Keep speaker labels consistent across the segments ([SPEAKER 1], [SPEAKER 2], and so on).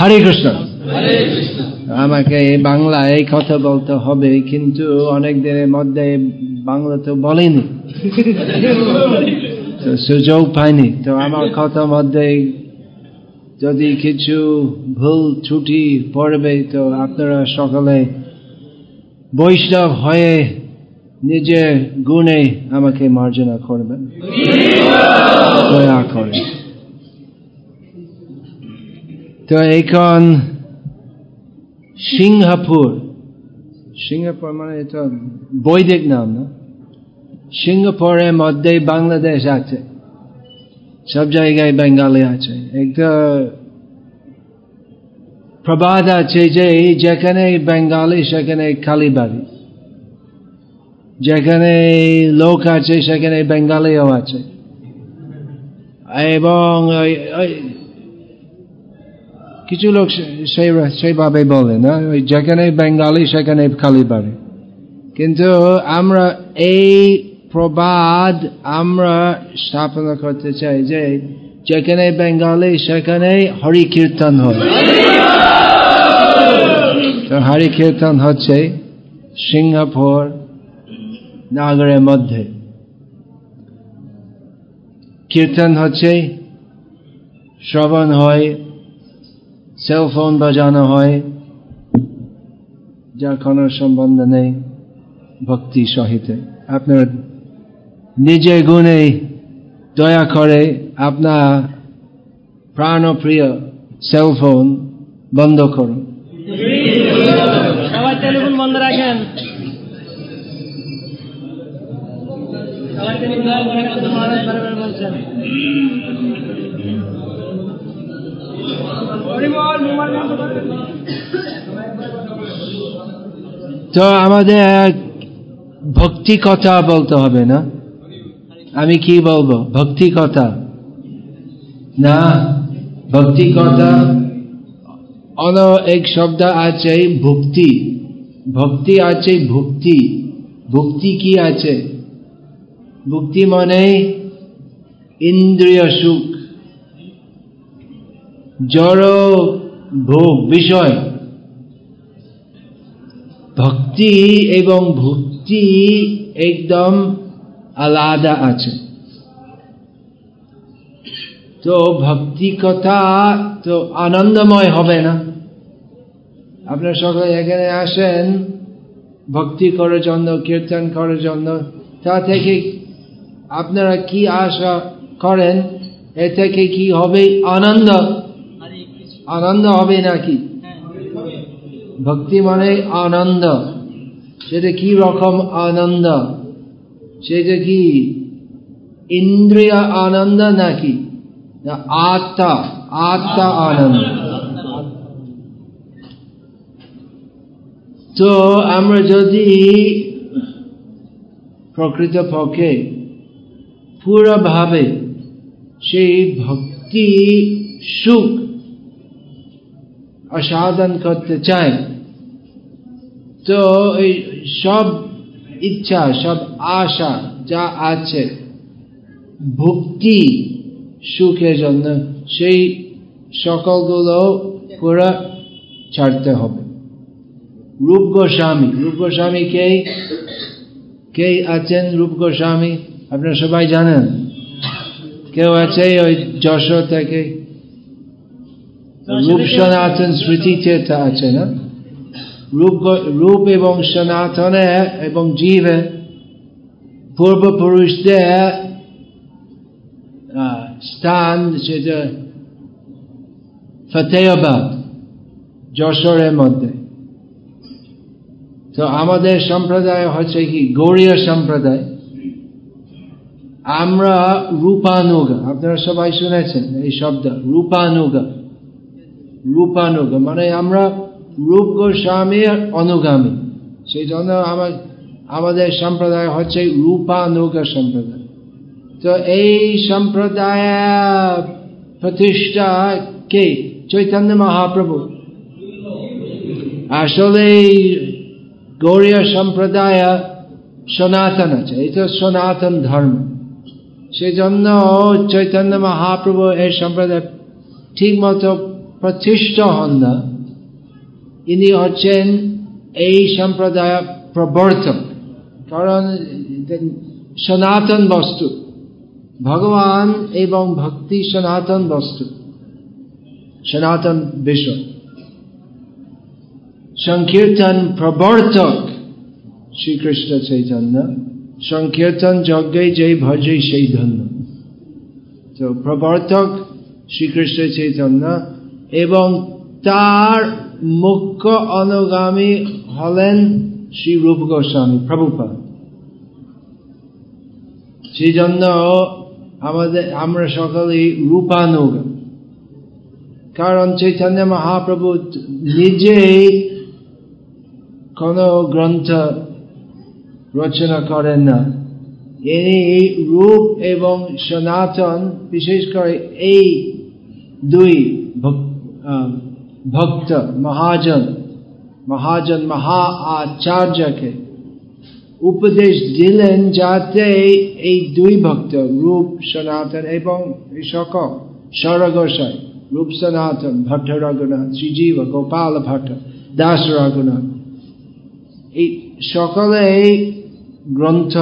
[SPEAKER 1] হরে কৃষ্ণ। আমাকে বাংলায় কথা বলতে হবে, কিন্তু অনেক দিনের মধ্যে বাংলা তো বলেনি। তো সুযোগ পাইনি। তো আমার কথা মধ্যে যদি কিছু ভুল ছুটি পড়বে, তো আপনারা সকলে বৈষ্ণব হয়ে নিজের গুণে আমাকে মার্জনা করবেন। দয়া করে। তো এখন সিঙ্গাপুর সিঙ্গাপুর মানে এটা বৈদিক নাম না? সিঙ্গাপুরের মধ্যে বাংলাদেশ আছে। সব জায়গায় বেঙ্গালি আছে। একটা প্রবাদ আছে যে যেখানে বেঙ্গালি সেখানে কালীবাড়ি যেখানে লোক আছে সেখানে বেঙ্গালিও আছে। এবং কিছু লোক সেই সেইভাবে বলে না ওই যেখানে বেঙ্গালি সেখানে কালীবাড়ি কিন্তু আমরা এই প্রবাদ আমরা স্থাপনা করতে চাই যে যেখানে বেঙ্গালি সেখানে হরি কীর্তন হয় হরি কীর্তন হচ্ছে সিঙ্গাপুর নাগরের মধ্যে কীর্তন হচ্ছে শ্রবণ হয় সেলফোন বাজানো হয় যার কোনো সম্বন্ধ নেই ভক্তি সহিত আপনার নিজে গুণে দয়া করে আপনার প্রাণপ্রিয় সেলফোন বন্ধ করুন
[SPEAKER 2] বন্ধ রাখেন
[SPEAKER 1] তো আমাদের ভক্তি কথা বলতে হবে না? আমি কি বলব? ভক্তি কথা? না, ভক্তি কথা অন এক শব্দ আছে ভক্তি। ভক্তি আছে ভক্তি। ভক্তি কি আছে? ভক্তি মানে ইন্দ্রিয় সুখ। জড় ভোগ, বিষয়। ভক্তি এবং ভক্তি একদম আলাদা আছে। তো ভক্তি কথা তো আনন্দময় হবে না। আপনার সকলে এখানে আসেন, ভক্তি করার জন্য, কীর্তন করার জন্য। তা থেকে আপনারা কি আশা করেন? এ থেকে কি হবে আনন্দ? আনন্দ হবে নাকি? ভক্তি মানে আনন্দ। সেটা কি রকম আনন্দ? সেটা কি ইন্দ্রিয় আনন্দ নাকি? আত্মা। আত্মা আনন্দ। তো আমরা যদি প্রকৃত পক্ষে পুরোভাবে সেই ভক্তি সুখ আসাধন করতে চাই তো এই সব ইচ্ছা, সব আশা যা আছে, ভক্তি সুখের জন্য সেই সকলগুলো পুরা ছাড়তে হবে। রূপ গোস্বামী রূপ গোস্বামী কে? কে আছেন রূপ গোস্বামী? আপনারা সবাই জানেন। কেউ আছে ওই যশোর থেকে? রূপ সনাতন স্মৃতি চেতা আছে না? রূপ রূপ এবং সনাতনে এবং জীবে পূর্বপুরুষদের স্থান সেটা ফতেহাবাদ, যশোরের মধ্যে। তো আমাদের সম্প্রদায় হচ্ছে কি? গৌরীয় সম্প্রদায়। আমরা রূপানুগা। আপনারা সবাই শুনেছেন এই শব্দ, রূপানুগা। রূপানুগা মানে আমরা রূপ গোস্বামীর অনুগামী। সেই জন্য আমার, আমাদের সম্প্রদায় হচ্ছে রূপানুগা সম্প্রদায়। তো এই সম্প্রদায় প্রতিষ্ঠা কে? চৈতন্য মহাপ্রভু। আসলে গৌরীয় সম্প্রদায় সনাতন আছে এটা সনাতন ধর্ম। সেই জন্য চৈতন্য মহাপ্রভু এই সম্প্রদায় ঠিক মতো প্রতিষ্ঠা হন না ইনি হচ্ছেন এই সম্প্রদায় প্রবর্তক। কারণ সনাতন বস্তু, ভগবান এবং ভক্তি সনাতন বস্তু, সনাতন বিষয় সংকীর্তন প্রবর্তক শ্রীকৃষ্ণ চৈতন্য, সংকীর্তন যজ্ঞে যে ভজে সেই ধন্য। তো প্রবর্তক শ্রীকৃষ্ণ চৈতন্য এবং তার মুখ্য অনুগামী হলেন শ্রী রূপ গোস্বামী প্রভুপাদ। সেই জন্য আমাদের, আমরা সকলেই রূপানুগ। কারণ চৈতন্য মহাপ্রভু নিজেই কোন গ্রন্থ রচনা করেন না। ইনি রূপ এবং সনাতন, বিশেষ করে এই দুই ভক্ত, মহাজন মহাজন মহা আচার্যকে উপদেশ দিলেন যাতে এই দুই ভক্ত, রূপ সনাতন এবং সকল সরগোসাই রূপ সনাতন, ভট্ট রঘুনাথ, শ্রীজীব, গোপাল ভট্ট, দাস রঘুনাথ, এই সকলে এই গ্রন্থ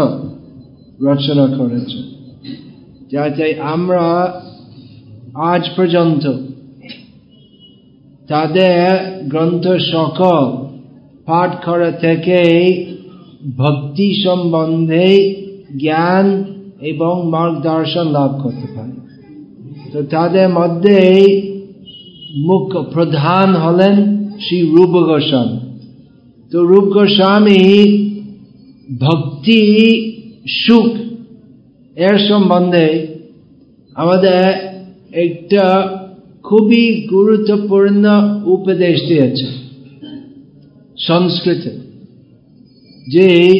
[SPEAKER 1] রচনা করেছে। যাতে আমরা আজ পর্যন্ত তাদের গ্রন্থ সকল পাঠ করা থেকে ভক্তি সম্বন্ধে জ্ঞান এবং মার্গদর্শন লাভ করতে পারে। তো তাদের মধ্যে মুখ্য প্রধান হলেন শ্রী রূপ গোস্বামী। তো রূপ গোস্বামী ভক্তি, সুখ এর সম্বন্ধে আমাদের একটা খুবই গুরুত্বপূর্ণ উপদেশ দিয়েছে। সংস্কৃতে। যে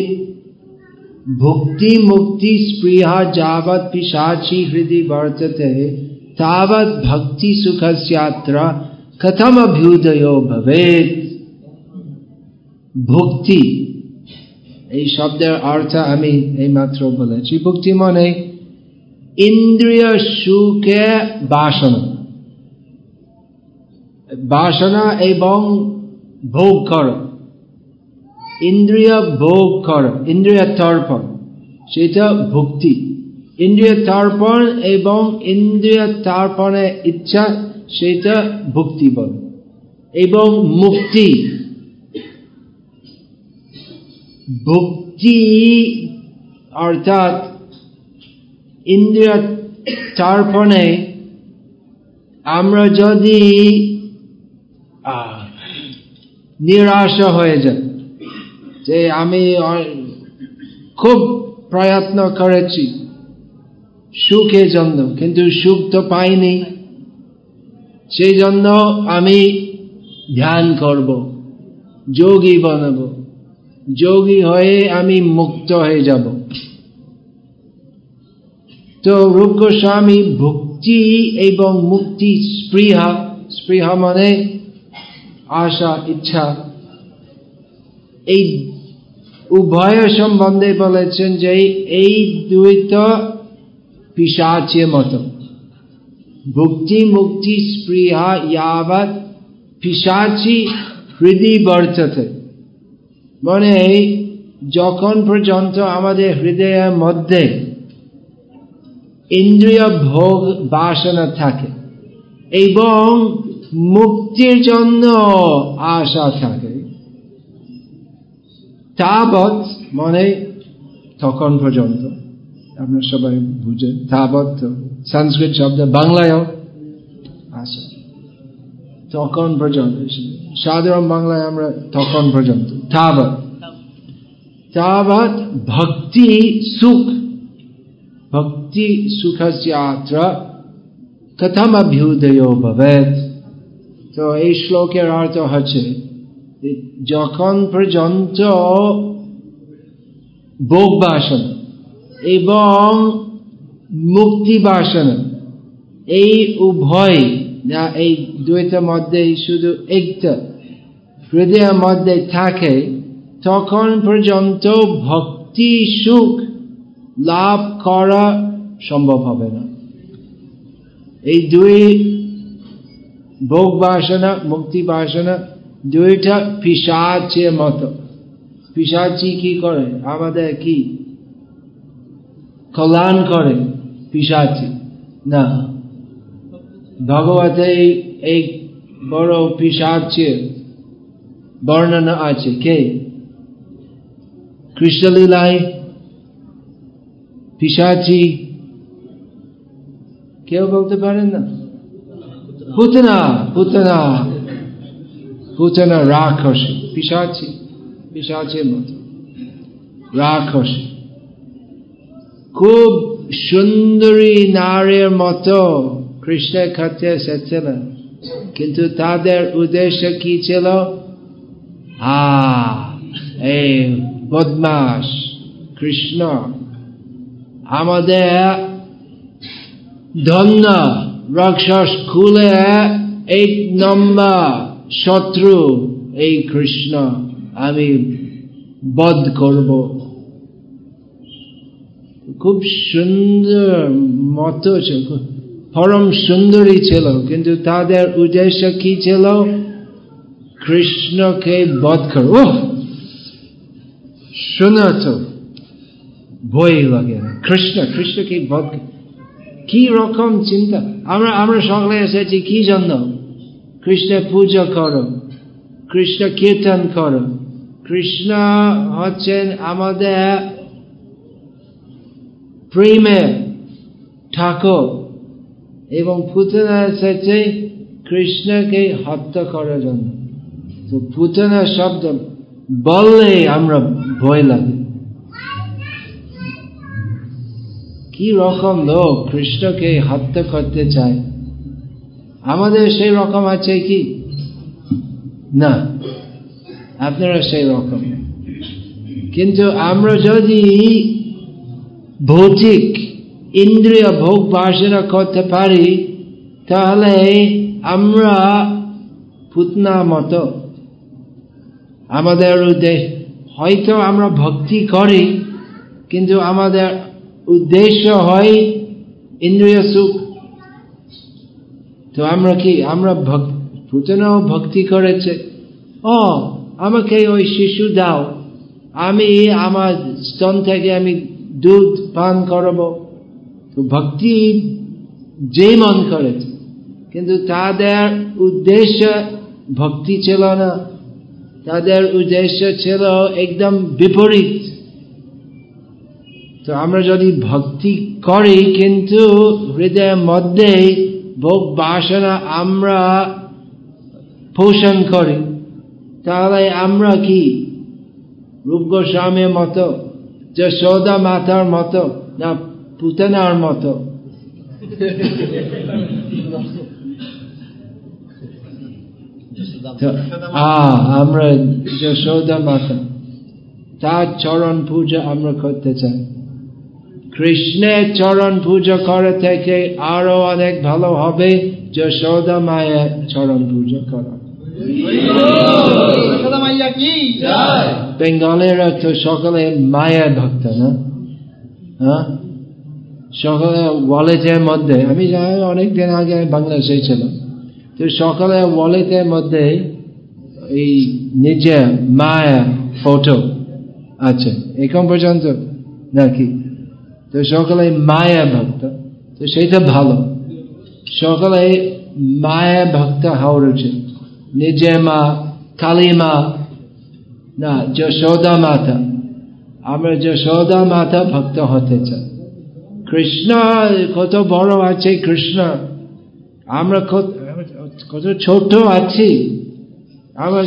[SPEAKER 1] ভক্তি মুক্তি স্পৃহা যাবৎ পিসাচি হৃদয় বর্ততে, তাবৎ ভক্তি সুখস্যাত্র কথম অভ্যুদয় ভবেত ভক্তি, এই শব্দের অর্থ আমি এইমাত্র বলেছি। ভক্তি মানে ইন্দ্রিয় সুখে বাসনা। বাসনা এবং ভোগ কর। ইন্দ্রিয় ভোগ কর, ইন্দ্রিয় তর্পণ, সেটা ভক্তি। ইন্দ্রিয় তর্পণ এবং ইন্দ্রিয় তর্পণের ইচ্ছা, সেটা ভক্তি বল। এবং মুক্তি। ভক্তি অর্থাৎ ইন্দ্রিয় তর্পণে আমরা যদি নিরাশ হয়ে যায় যে আমি খুব প্রয়ত্ন করেছি। সুখের জন্য কিন্তু সুখ তো পাইনি। সেই জন্য আমি ধ্যান করব, যোগী বানাব। যোগী হয়ে আমি মুক্ত হয়ে যাব। তো রূপ গোস্বামী ভক্তি এবং মুক্তি স্পৃহা স্পৃহা মানে আশা, ইচ্ছা। এই উভয় সম্বন্ধে বলেছেন যে এই দ্বৈত পিসাচের মতো। ভক্তি, মুক্তি, স্পৃহা ইয়াবৎ পিসাচি হৃদয় বর্ততে। মানে যখন পর্যন্ত আমাদের হৃদয়ের মধ্যে ইন্দ্রিয় ভোগ বাসনা থাকে, এবং মুক্তির জন্য আশা থাকে। তাবৎ মানে তখন পর্যন্ত। আপনার সবাই বুঝেন তাবৎ সংস্কৃত শব্দ বাংলায়ও আসে তখন পর্যন্ত, সাধারণ বাংলায় আমরা তখন পর্যন্ত, তাবৎ। তাবৎ ভক্তি সুখ। ভক্তি সুখস্যাত্র কথম অভ্যুদয় ভবেত তো এই শ্লোকের অর্থ হচ্ছে যখন পর্যন্ত ভোগ বাসনা এবং মুক্তি বাসনা এই উভয়, না, এই দুইটার মধ্যে শুধু একটা হৃদয়ের মধ্যে থাকে, তখন পর্যন্ত ভক্তি সুখ লাভ করা সম্ভব হবে না। এই দুই ভোগ বাসনা মুক্তি বাসনা, দুইটা পিসাচের মতো। পিসাচি কি করে? আমাদের কি? কল্যাণ করে পিসাচি। না। ভগবতে এই বড় পিসাচের বর্ণনা আছে। কে? কৃষ্ণলীলায় পিসাচি। কেউ বলতে পারেন না? পুতনা পুতনা পুতনা রাক্ষসী পিসাচি পিসাচের মতো রাক্ষসী খুব সুন্দরী নারীর মতো কৃষ্ণের কাছে এসেছিলেন কিন্তু তাদের উদ্দেশ্য কি ছিল হা এই বদমাস কৃষ্ণ আমাদের ধন্য রাক্ষস খুলে এক নম্বর শত্রু এই কৃষ্ণ। আমি বধ করব। খুব সুন্দর মতো পরম সুন্দরী ছিল, কিন্তু তাদের উদ্দেশ্য কি ছিল? কৃষ্ণকে বধ কর। ও শোনা তো, ভয় লাগে কৃষ্ণ, কৃষ্ণকে বধ কি রকম চিন্তা? আমরা আমরা সকলে এসেছি, কি জন্য? কৃষ্ণ পূজা করো, কৃষ্ণ কীর্তন করো। কৃষ্ণ হচ্ছেন আমাদের প্রেমের ঠাকুর এবং পুতনা এসেছে কৃষ্ণকে হত্যা করার জন্য। তো পুতনা শব্দ বললে আমরা ভয় লাগে। কি রকম লোক কৃষ্ণকে হত্যা করতে চায়? আমাদের সেই রকম আছে কি? না, আপনারা সেই রকম। কিন্তু আমরা যদি ভৌতিক ইন্দ্রিয় ভোগ বাসনা করতে পারি, তাহলে আমরা পুতনা মতো আমাদের হয়তো আমরা ভক্তি করি, কিন্তু আমাদের উদ্দেশ্য হয় ইন্দ্রিয় সুখ। তো আমরা কি, আমরা পুতনাও ভক্তি করেছে। ও, আমাকে ওই শিশু দাও। আমি আমার স্তন থেকে আমি দুধ পান করব। তো ভক্তি যে মন করেছে, কিন্তু তাদের উদ্দেশ্য ভক্তি ছিল না। তাদের উদ্দেশ্য ছিল একদম বিপরীত। তো আমরা যদি ভক্তি করি, কিন্তু হৃদয়ের মধ্যে ভোগ বাসনা আমরা পোষণ করি, তাহলে আমরা কি? রূপ গোস্বামীর মতো, যে সৌদা মাতার মতো, না পুতনার মতো? আমরা যশোদা মাতা, তার চরণ পূজা আমরা করতে চাই। কৃষ্ণের চরণ পূজা করে থেকে আরও অনেক ভালো হবে। যশোদা মায়ের চরণ পূজা করা। বেঙ্গলেরা তো সকলে মায়ের ভক্ত না? হ্যাঁ? সকলে ওয়ালেটের মধ্যে আমি জানি অনেকদিন আগে বাংলাদেশে ছিলাম তো সকালে ওয়ালেটের মধ্যে এই নিজের মায়ের ফটো আছে। এখন পর্যন্ত? নাকি? তো সকলে মায়া ভক্ত তো সেটা ভালো। সকলে মায়া ভক্ত হওয়ার উচিত। নিজের মা, কালী মা, না, যশোদা মাতা। আমরা যশোদা মাতা ভক্ত হতে চাই। কৃষ্ণ কত বড় আছে কৃষ্ণ। আমরা কত ছোট আছি। আমরা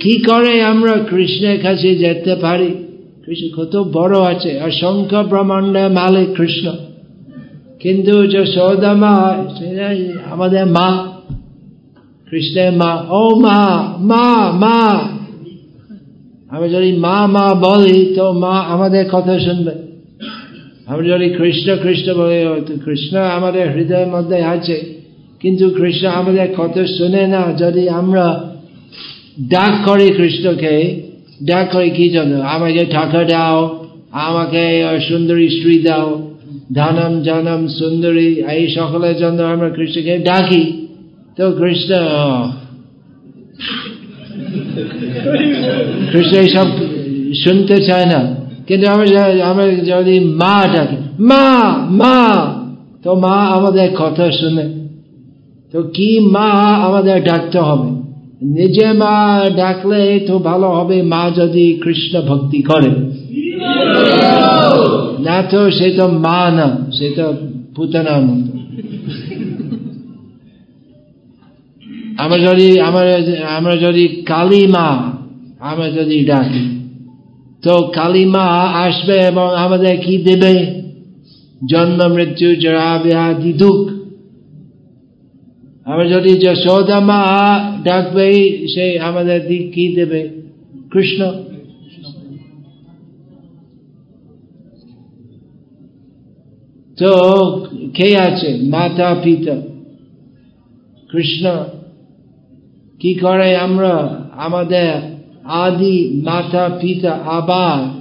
[SPEAKER 1] কি করে আমরা কৃষ্ণের কাছে যেতে পারি? কৃষ্ণ কত বড় আছে শঙ্কর ব্রহ্মাণ্ডের মালিক কৃষ্ণ। কিন্তু যশোদা মা আমাদের মা, কৃষ্ণের মা। ও মা মা মা। আমি যদি মা মা বলি, তো মা আমাদের কথা শুনবে। আমরা যদি কৃষ্ণ কৃষ্ণ বলি তো কৃষ্ণ আমাদের হৃদয়ের মধ্যে আছে। কিন্তু কৃষ্ণ আমাদের কথা শুনে না, যদি আমরা ডাক করি কৃষ্ণকে ডাক করি কি জন্য? আমাকে টাকা দাও। আমাকে সুন্দরী স্ত্রী দাও। ধানম জানম সুন্দরী। এই সকলের জন্য আমরা কৃষ্ণকে ডাকি। তো কৃষ্ণ কৃষ্ণ এইসব শুনতে চায় না। কিন্তু আমরা আমরা যদি মা ডাকি, মা মা, তো মা আমাদের কথা শুনে। তো কি মা আমাদের ডাকতে হবে? নিজে মা ডাকলে তো ভালো হবে, মা যদি কৃষ্ণ ভক্তি করে। না তো সে তো মা না, সে তো পুতনার মতো আমরা যদি, আমরা আমরা যদি কালী মা, আমরা যদি ডাকি, তো কালী মা আসবে এবং আমাদের কি দেবে? জন্ম, মৃত্যু, জরা, ব্যাধি, দুঃখ। আমরা যদি যশোদা মা ডাকবে, সে আমাদের দিক কি দেবে? কৃষ্ণ। তো কে আছে? মাতা, পিতা। কৃষ্ণ। কি করে আমরা? আমাদের আদি মাতা, পিতা, আবার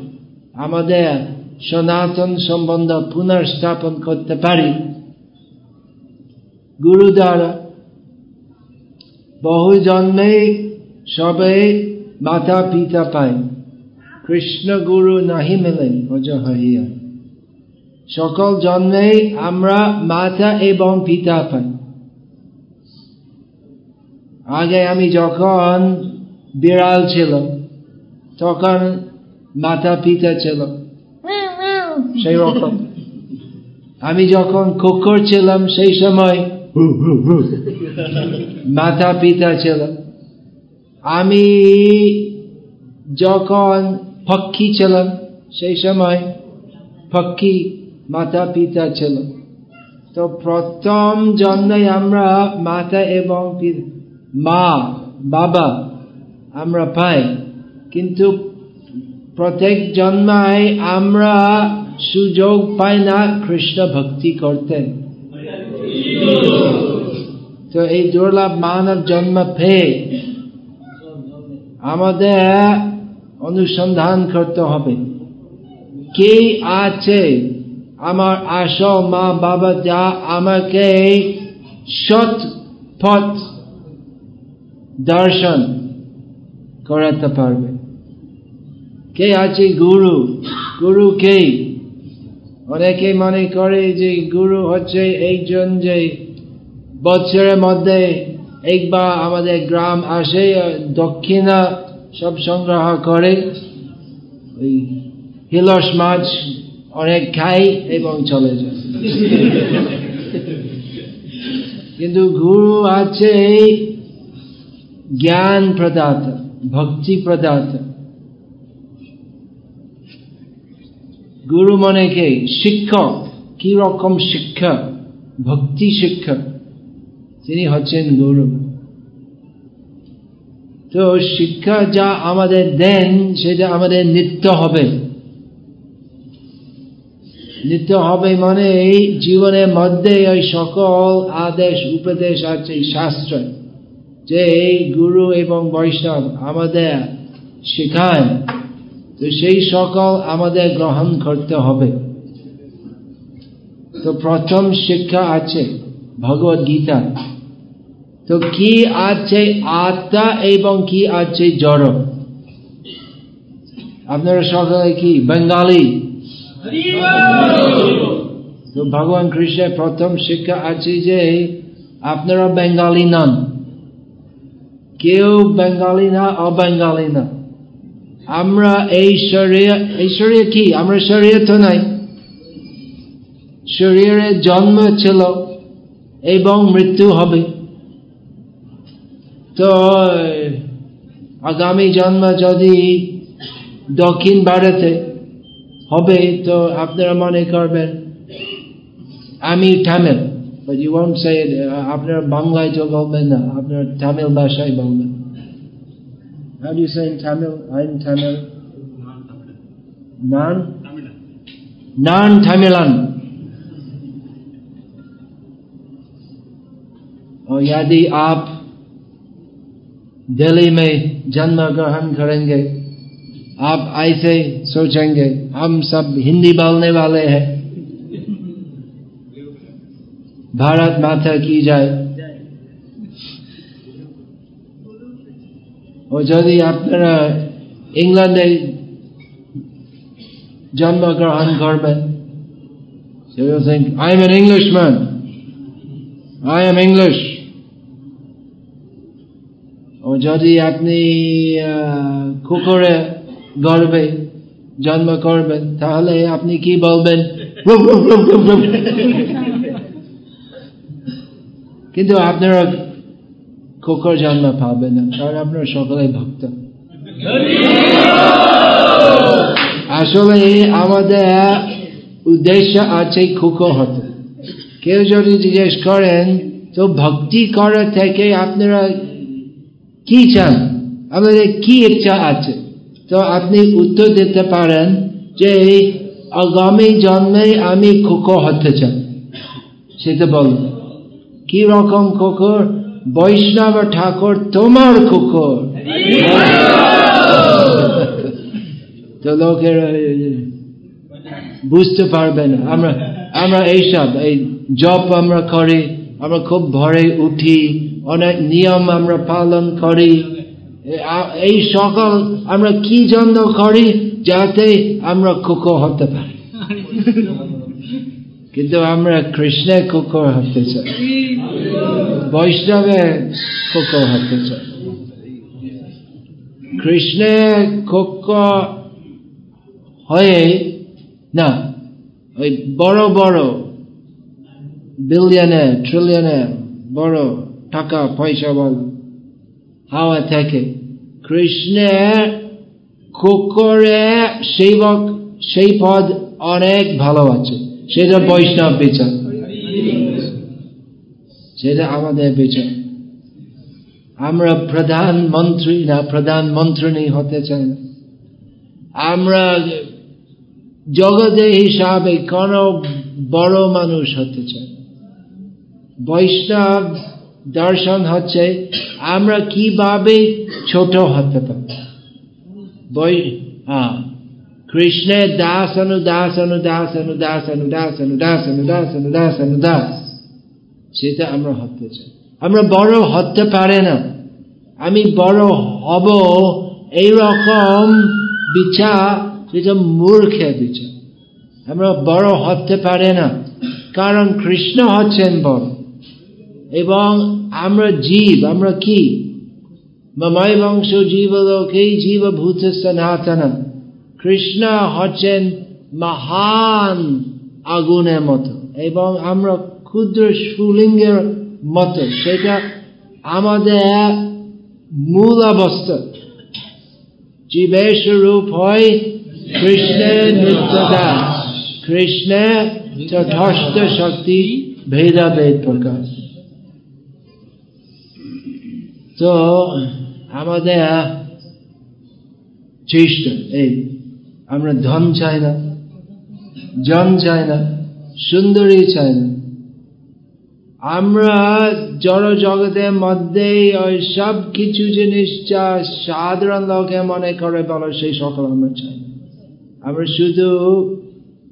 [SPEAKER 1] আমাদের সনাতন সম্বন্ধ পুনর্স্থাপন করতে পারি। গুরু দ্বারা। বহু জন্মে সবে মাতা পিতা পায়। কৃষ্ণ গুরু নাহি মেলেন অজ হইয়া। সকল জন্মে আমরা মাতা এবং পিতা পাই। আগে আমি যখন বিড়াল ছিল তখন মাতা পিতা ছিল সেই রকম। আমি যখন কুকুর ছিলাম, সেই সময় মাতা পিতা ছিল। আমি যখন পক্ষী ছিলাম, সেই সময় পক্ষী মাতা পিতা ছিল। তো প্রথম জন্মে আমরা মাতা এবং মা, বাবা আমরা পাই। কিন্তু প্রত্যেক জন্মায় আমরা সুযোগ পাই না কৃষ্ণ ভক্তি করতে। তো এই দুর্লভ মানব জন্ম পেয়ে আমাদের অনুসন্ধান করতে হবে। কে আছে? আমার আসল মা বাবা যা আমাকে সৎ পথ দর্শন করাতে পারবে। কে আছে গুরু? গুরু কে? অনেকে মনে করে যে গুরু হচ্ছে একজন যে বছরের মধ্যে একবার আমাদের গ্রাম আসে, দক্ষিণা সব সংগ্রহ করে। ওই হিলস মাছ অনেক খাই এবং চলে যায়। কিন্তু গুরু আছে জ্ঞান প্রদাতা, ভক্তি প্রদাতা। গুরু মানে কে? শিক্ষক। কি রকম শিক্ষা? ভক্তি শিক্ষা। তিনি হচ্ছেন গুরু। তো শিক্ষা যা আমাদের দেন, সেটা আমাদের নিত্য হবে। নিত্য হবে মানে এই জীবনের মধ্যে ওই সকল আদেশ, উপদেশ আছে শাস্ত্র যে এই গুরু এবং বৈষ্ণব আমাদের শেখায়। তো সেই সকল আমাদের গ্রহণ করতে হবে। তো প্রথম শিক্ষা আছে ভগবত গীতা তো কি আছে আত্মা এবং কি আছে জড়? আপনারা সকলে কি? বেঙ্গালি। তো ভগবান কৃষ্ণের প্রথম শিক্ষা আছে যে আপনারা বেঙ্গালি নন কেউ বেঙ্গালি না, অবেঙ্গালি না। আমরা এই শরীর এই শরীর কি? আমরা শরীর তো নাই। শরীরে জন্ম ছিল এবং মৃত্যু হবে। তো আগামী জন্ম যদি দক্ষিণ ভারতে হবে, তো আপনারা মনে করবেন, আমি থামেল জীবন সাইড আপনার বাংলায় তো বলবেন না, আপনার তামিল ভাষায় বলবেন। আপ दिल्ली में जन्म ग्रहण करेंगे आप ऐसे सोचेंगे हम सब हिंदी बोलने वाले हैं भारत माता की जाए ও যদি আপনারা ইংল্যান্ডে জন্মগ্রহণ করবেন So you'll think, I am an Englishman. I am English. ও যদি আপনি কুকুরে গর্বে জন্ম করবেন তাহলে আপনি কি বলবেন। কিন্তু আপনারা কুকুর জন্ম পাবেন না কারণ আপনারা সকলে ভক্ত। আসলে আমাদের উদ্দেশ্য আছে কুকুর হতে। কেউ যদি জিজ্ঞেস করেন তো ভক্তি করা থেকে আপনারা কি চান? আমাদের কি ইচ্ছা আছে? তো আপনি উত্তর দিতে পারেন যে এই আগামী জন্মে আমি কুকুর হতে চাই। সেটা বলুন। কি রকম কুকুর বৈষ্ণব ঠাকুর তোমার কুকুর তো লোকেরা বুঝতে পারবে না আমরা আমরা এইসব এই জব আমরা করি, আমরা খুব ভরে উঠি অনেক নিয়ম আমরা পালন করি। এই সকল আমরা কি জন্য করি যাতে আমরা কুকুর হতে পারি? কিন্তু আমরা কৃষ্ণের কুকুর হতে চাই। বৈষ্ণবের কুকুর হতে চাই। কৃষ্ণের কুকুর হয়ে, না, ওই বড় বড় বিলিয়নে ট্রিলিয়নের বড় টাকা, পয়সা বল হাওয়া থেকে। কৃষ্ণের কুকুরে সেবক, সেই পদ অনেক ভালো আছে সেটা বৈষ্ণব বিচার। সেটা আমাদের বিচার। আমরা প্রধানমন্ত্রী না প্রধানমন্ত্রী হতে চাই না। আমরা জগতে হিসাবে কোন বড় মানুষ হতে চাই বৈষ্ণব দর্শন হচ্ছে, আমরা কীভাবে ছোট হতে পারি? বৈ হ্যাঁ কৃষ্ণের দাস অনুদাস অনুদাস অনুদাস অনুদাস অনুদাস অনুদাস অনুদাস অনুদাস সেটা আমরা হতে চাই। আমরা বড় হতে পারে না। আমি বড় হব এইরকম বিচার, সেটা মূর্খের বিচার। আমরা বড় হতে পারে না। কারণ কৃষ্ণ হচ্ছেন বড়। এবং আমরা জীব, আমরা কি? মময় বংশ জীবলোকে জীবভূত সনাতন কৃষ্ণ হচ্ছেন মহান আগুনের মতো এবং আমরা ক্ষুদ্র সুলিঙ্গের মতো, সেটা আমাদের মূল অবস্থা জীবের স্বরূপ হয় কৃষ্ণের নিত্যদা কৃষ্ণের তথস্থ শক্তি ভেদাভেদ প্রকাশ। তো, আমাদের চেষ্টা, এই, আমরা ধন চাই না, জন চাই না, সুন্দরী চাই না আমরা জড় জগতের মধ্যে ওই সব কিছু জিনিস যা সাধারণ লোকে মনে করে বলো, সেই সকল আমরা চাই না। আমরা শুধু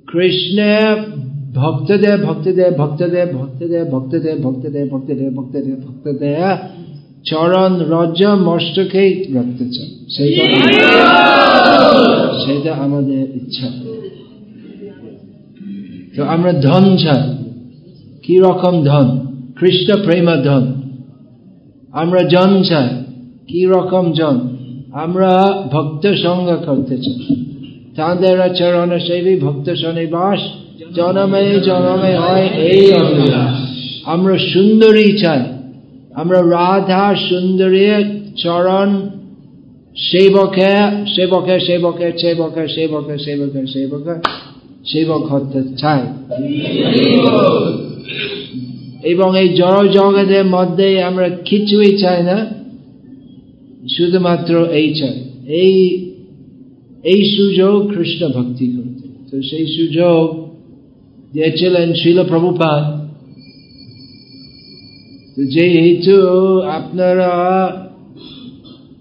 [SPEAKER 1] কৃষ্ণের ভক্তদের ভক্তদের ভক্তদের ভক্তদের ভক্তদের ভক্তদের ভক্তদের ভক্তদের ভক্তদের চরণ রজ মস্তকে রাখতে চাই। সেটা সেটা আমাদের ইচ্ছা। তো আমরা ধন চাই। কি রকম ধন? কৃষ্ণ প্রেম ধন। আমরা জন চাই। কি রকম জন? আমরা ভক্ত সঙ্গ করতে চাই। তাঁদের চরণ সেবী ভক্ত শনিবাস জনমে জনমে হয় এই আমরা সুন্দরী চাই। আমরা রাধা সুন্দরী চরণ সেবকে সেবকে সেবকে সেবকে সেবকে সেবকে সেবকে, সেবক হতে চাই। এবং এই জড় জগতের মধ্যে আমরা কিছুই চাই না, শুধুমাত্র এই চাই। এই এই সুযোগ কৃষ্ণ ভক্তি করতে। তো সেই সুযোগ দিয়েছিলেন শিল প্রভুপাদ। তো যেহেতু আপনারা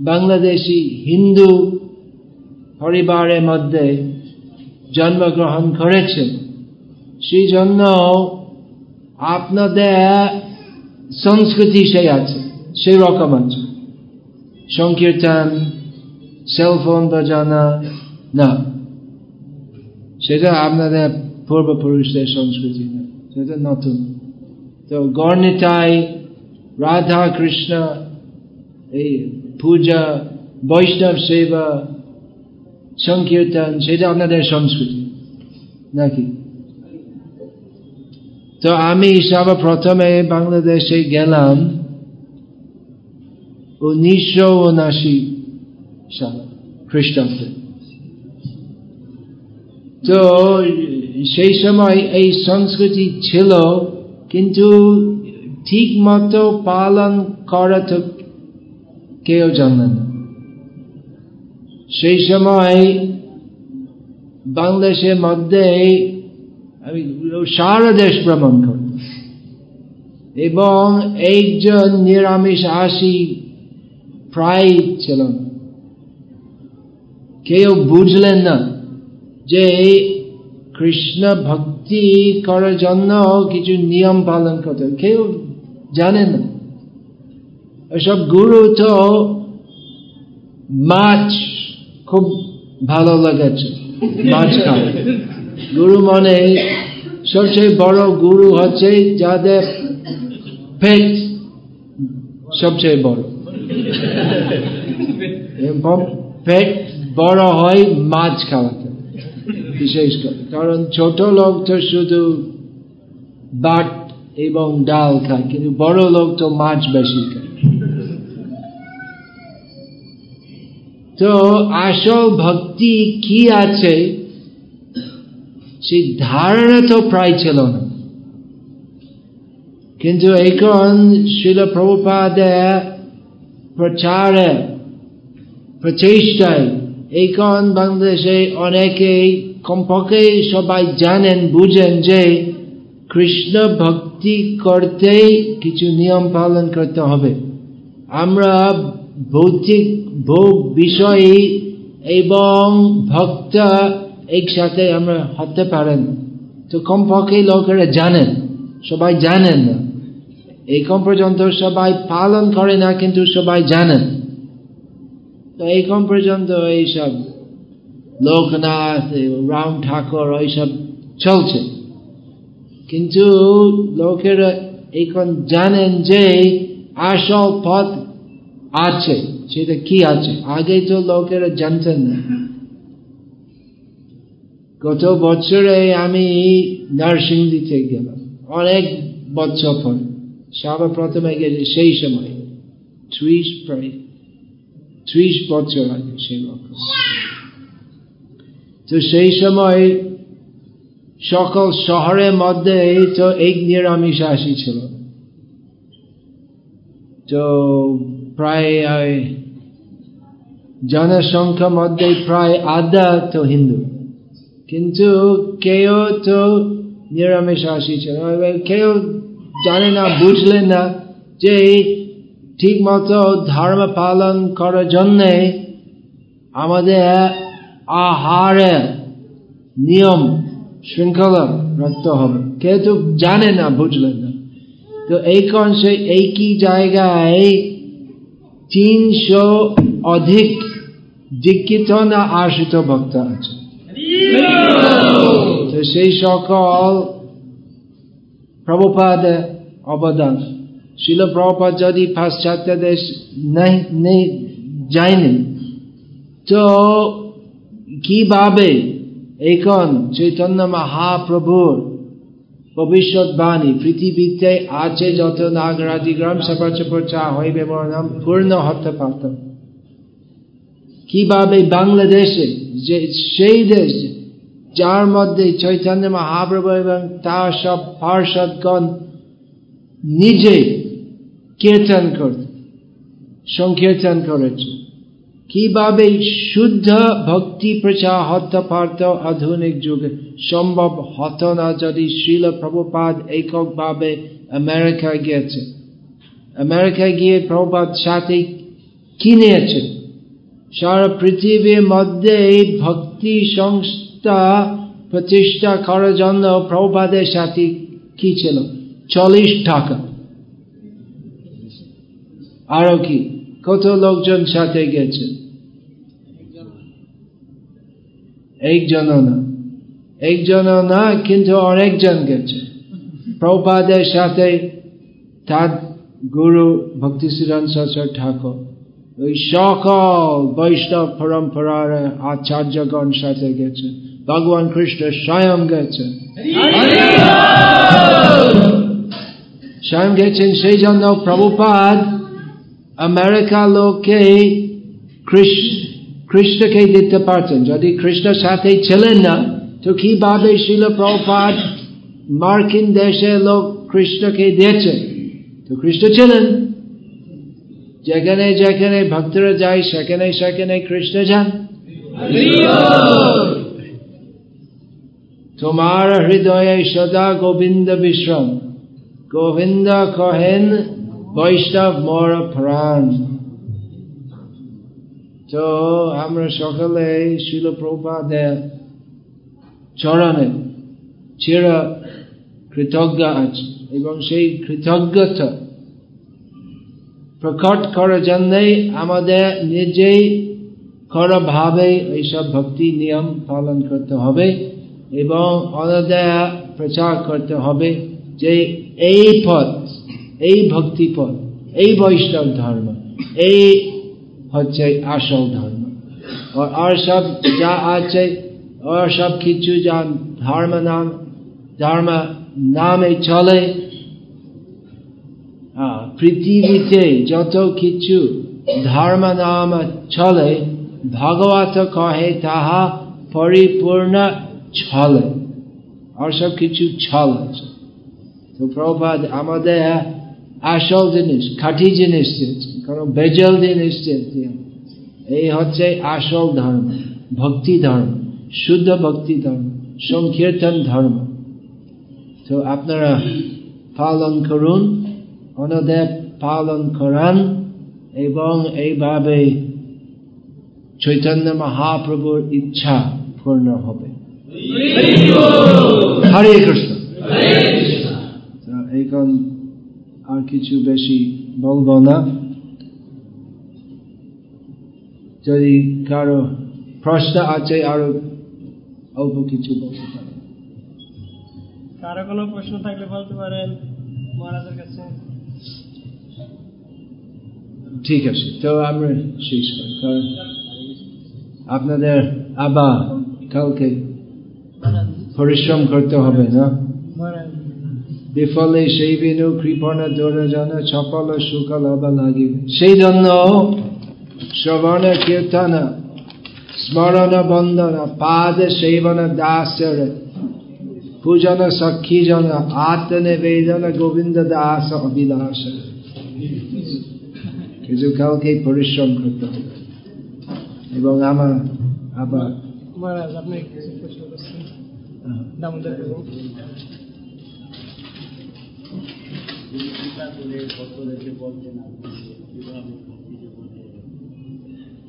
[SPEAKER 1] বাংলাদেশি হিন্দু পরিবারের মধ্যে জন্মগ্রহণ করেছেন সেই জন্য আপনাদের সংস্কৃতি সেই আছে, সেই রকম আছে। সংকীর্তন সেলফোন বাজানা, না। সেটা আপনাদের পূর্বপুরুষদের সংস্কৃতি না, সেটা নতুন। তো গর্ণিতাই রাধা কৃষ্ণ এই পূজা, বৈষ্ণব সেবা, সংকীর্তন, সেটা আপনাদের সংস্কৃতি, নাকি? তো আমি সর্বপ্রথমে বাংলাদেশে গেলাম উনিশশো উনাশি সাল খ্রিস্টাব্দে তো সেই সময় এই সংস্কৃতি ছিল, কিন্তু ঠিক মতো পালন করা তো কেউ জানে না। সেই সময় বাংলাদেশের মধ্যে আমি সারা দেশ ভ্রমণ করতাম। এবং একজন নিরামিষ আসি প্রায় ছিল কেউ বুঝলেন না যে কৃষ্ণ ভক্তি করার জন্য কিছু নিয়ম পালন করতে কেউ জানে না এসব গুরু তো মাছ খুব ভালো লেগেছে, মাছ খাওয়া গুরু মানে সবচেয়ে বড় গুরু হচ্ছে যাদের পেট সবচেয়ে বড়। পেট বড় হয় মাছ খাওয়াতে, বিশেষ করে। কারণ ছোট লোক তো শুধু বাট এবং ডাল খায়, কিন্তু বড় লোক তো মাছ বেশি খায়। তো আসল ভক্তি কি আছে? সেই ধারণা তো প্রায় ছিল না। কিন্তু এখন শিল প্রচারে, প্রচেষ্টায় এখন বাংলাদেশে অনেকেই কমপক্ষে সবাই জানেন, বুঝেন যে কৃষ্ণ ভক্তি করতে কিছু নিয়ম পালন করতে হবে। আমরা ভৌতিক, ভোগ বিষয় এবং ভক্ত একসাথে আমরা হতে পারেন। তো কমপক্ষে লোকেরা জানেন, সবাই জানেন না। এখন পর্যন্ত সবাই পালন করে না, কিন্তু সবাই জানেন। তো এখন পর্যন্ত এইসব লোকনাথ, রাম ঠাকুর, এইসব চলছে। কিন্তু লোকেরা এখন জানেন যে আসল পথ আছে, সেটা কি আছে? আগে তো লোকেরা জানতেন না। গত বছরে আমি নার্সিংদিতে গেলাম। অনেক বছর পর, সর্বপ্রথমে গেছি সেই সময়, ত্রিশ প্রায়, ত্রিশ বছর আগে সেই তো সেই সময় সকল শহরের মধ্যে তো এক নিরামিষ আসি ছিল। তো প্রায় জনসংখ্যা মধ্যে প্রায় আধা তো হিন্দু। কিন্তু কেউ তো নিরামিষ আসি ছিল। কেউ জানে না, বুঝলে না যে ঠিক মতো ধর্ম পালন করার জন্যে আমাদের আহারে নিয়ম শৃঙ্খলা রাখতে হবে। কেউ তো জানে না বুঝলেন না। তো এই সে একই জায়গায় তিনশো অধিক দীক্ষিত না আশ্রিত ভক্ত আছে? তো সেই সকল প্রভুপাদ অবদান। শিল প্রভুপাদ যদি পাশ্চাত্য দেশ যায়নি, তো কীভাবে এখন চৈতন্য মহাপ্রভুর ভবিষ্যৎবাণী পৃথিবীতে আছে যত নাগরাজি গ্রাম চা হইবে নাম পূর্ণ হতে পারত। কীভাবে বাংলাদেশে যে সেই দেশ যার মধ্যে চৈতন্য মহাপ্রভু এবং তার সব পার্ষদগণ নিজে কীর্তন করত সংকীর্তন করেছে। কীভাবে শুদ্ধ ভক্তি প্রচার হতে পারত আধুনিক যুগে সম্ভব হতো না যদি শিল প্রভুপাদ এককভাবে আমেরিকায় গিয়েছে? আমেরিকায় গিয়ে প্রভুপাদ সাথে কি নিয়েছে? সারা পৃথিবীর মধ্যে এই ভক্তি সংস্থা প্রতিষ্ঠা করার জন্য প্রভুপাদের সাথে কি ছিল? চল্লিশ টাকা। আরও কি? কত লোকজন সাথে গেছে একজনও না। একজনও না, কিন্তু অনেকজন গেছে। প্রপাদের সাথে তার গুরু ভক্তি শ্রীরাম সচর ঠাকুর। ওই সকল বৈষ্ণব পরম্পরার আচার্যগণ সাথে গেছে। ভগবান কৃষ্ণ স্বয়ং গেছে। স্বয়ং গেছেন সেই জন্য প্রভুপাদ আমেরিকা লোককে কৃষ্ণকে দিতে পারতেন যদি কৃষ্ণ সাথে ছিলেন না তো কীভাবে ছিল প্রপাত মার্কিন দেশে লোক কৃষ্ণকে দিয়েছে তো কৃষ্ণ ছিলেন যেখানে যেখানে ভক্তরা যায় সেখানে সেখানে কৃষ্ণ যান তোমার হৃদয়ে সদা গোবিন্দ বিশ্রাম গোবিন্দ কহেন বৈষ্ণব মোর প্রাণ তো আমরা সকলে শিল প্রপাদের চরণে চির কৃতজ্ঞ আছে এবং সেই কৃতজ্ঞতা প্রকট করার জন্যই আমাদের নিজেই ভাবে এইসব ভক্তি নিয়ম পালন করতে হবে এবং অনাদয় প্রচার করতে হবে যে এই পথ, এই ভক্তি পথ এই বৈষ্ণব ধর্ম, এই হচ্ছে আসল ধর্ম। আর সব যা আছে, আর সব কিছু যা ধর্ম নাম, ধর্ম নামে চলে পৃথিবীতে যত কিছু ধর্ম নাম চলে, ভগবত কহে তাহা পরিপূর্ণ ছলে আর সব কিছু ছল আছে তো প্রভাত আমাদের আসল জিনিস, খাঁটি জিনিস কোন বেজল জিনিস এই হচ্ছে আসল ধর্ম, ভক্তি ধর্ম, শুদ্ধ ভক্তি ধর্ম, সংকীর্তন ধর্ম। তো আপনারা পালন করুন অনদেব পালন করান এবং এইভাবে চৈতন্য মহাপ্রভুর ইচ্ছা পূর্ণ হবে। হরে কৃষ্ণ। এখন আর কিছু বেশি বলব না। যদি কারও প্রশ্ন আছে আরও অল্প কিছু বলতে পারে
[SPEAKER 2] কারও কোনো প্রশ্ন থাকলে বলতে পারেন মহারাজের কাছে।
[SPEAKER 1] ঠিক আছে তো আমরা শেষ করি কারণ আপনাদের আবার কালকে পরিশ্রম করতে হবে না। বিফলে সেই বিনু কৃপণ দুরজন চপল সুকল আবার লাগিবে সেই জন্য শ্রবণ কীর্তন স্মরণ বন্দন পাদ সেবন দাসর পূজন সখী জন আত্মনিবেদন গোবিন্দ দাস অভিলাষ কিছু কাউকে পরিশ্রম করতে হবে এবং আমার আবার
[SPEAKER 2] দামোদর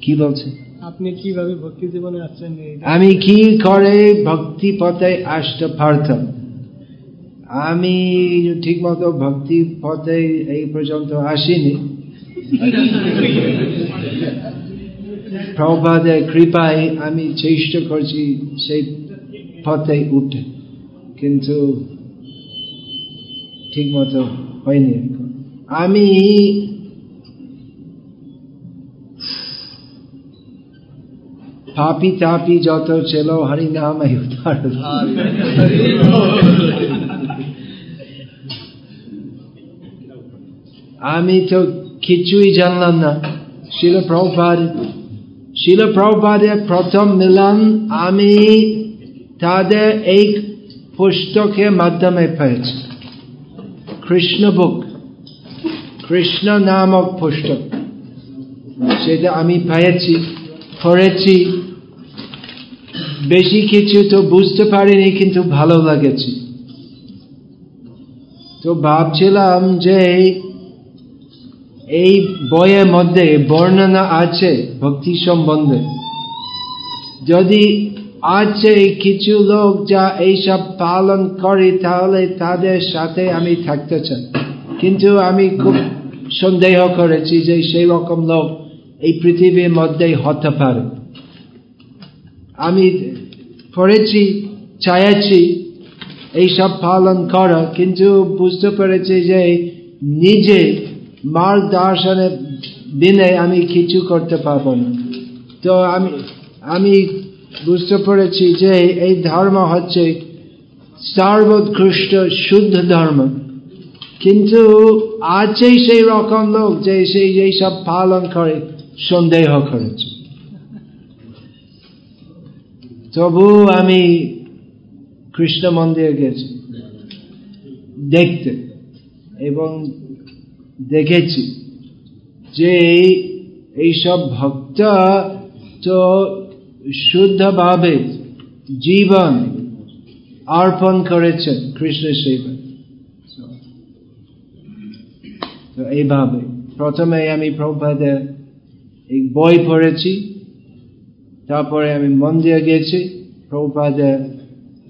[SPEAKER 1] কি বলছে?
[SPEAKER 2] আপনি কীভাবে ভক্তি জীবনে আসছেন?
[SPEAKER 1] আমি কি করে ভক্তি পথে আসতে পারতাম? আমি ঠিক মতো ভক্তি পথে এই পর্যন্ত আসিনি। প্রভাদের কৃপায় আমি চেষ্টা করছি সেই পথে উঠে কিন্তু ঠিক মতো হয়নি। আমি পাপি তাপি যত ছিল হরি নাম আমি তো কিছুই জানলাম না শিল প্রভুপাদ শিল প্রভুপাদের প্রথম মিলন আমি তাদের এই পুস্তকের মাধ্যমে পেয়েছি কৃষ্ণ বুক কৃষ্ণ নামক পুস্তক সেটা আমি পেয়েছি পড়েছি বেশি কিছু তো বুঝতে পারিনি, কিন্তু ভালো লাগেছে। তো ভাবছিলাম যে এই বইয়ের মধ্যে বর্ণনা আছে ভক্তি সম্বন্ধে। যদি আছে কিছু লোক যা এইসব পালন করে, তাহলে তাদের সাথে আমি থাকতে চাই। কিন্তু আমি খুব সন্দেহ করেছি যে সেই রকম লোক এই পৃথিবীর মধ্যেই হতে পারে। আমি পড়েছি, চাইছি এইসব পালন করা, কিন্তু বুঝতে পেরেছি যে নিজে মার দর্শনের দিনে আমি কিছু করতে পারব না। তো আমি আমি বুঝতে পেরেছি যে এই ধর্ম হচ্ছে সর্বোৎকৃষ্ট শুদ্ধ ধর্ম। কিন্তু আছে সেই রকম লোক যে সেই এইসব পালন করে, সন্দেহ করেছে। তবু আমি কৃষ্ণ মন্দিরে গেছি। দেখতে এবং দেখেছি যে এইসব ভক্ত তো শুদ্ধভাবে জীবন অর্পণ করেছেন কৃষ্ণ সেবা। তো এইভাবে প্রথমে আমি প্রভুপাদে এই বই পড়েছি। তারপরে আমি মন্দিরে গেছি প্রভুপাদে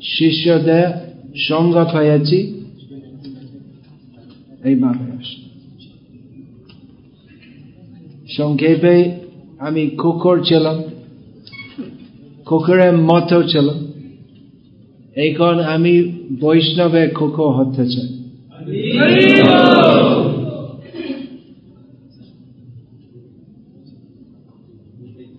[SPEAKER 1] শিষ্যদের সঙ্গ পেয়েছি এইভাবে সংক্ষেপে আমি কুকুর ছিলাম, কুকুরের মতো ছিলাম। এখন আমি বৈষ্ণবের কুকুর হতে চাই।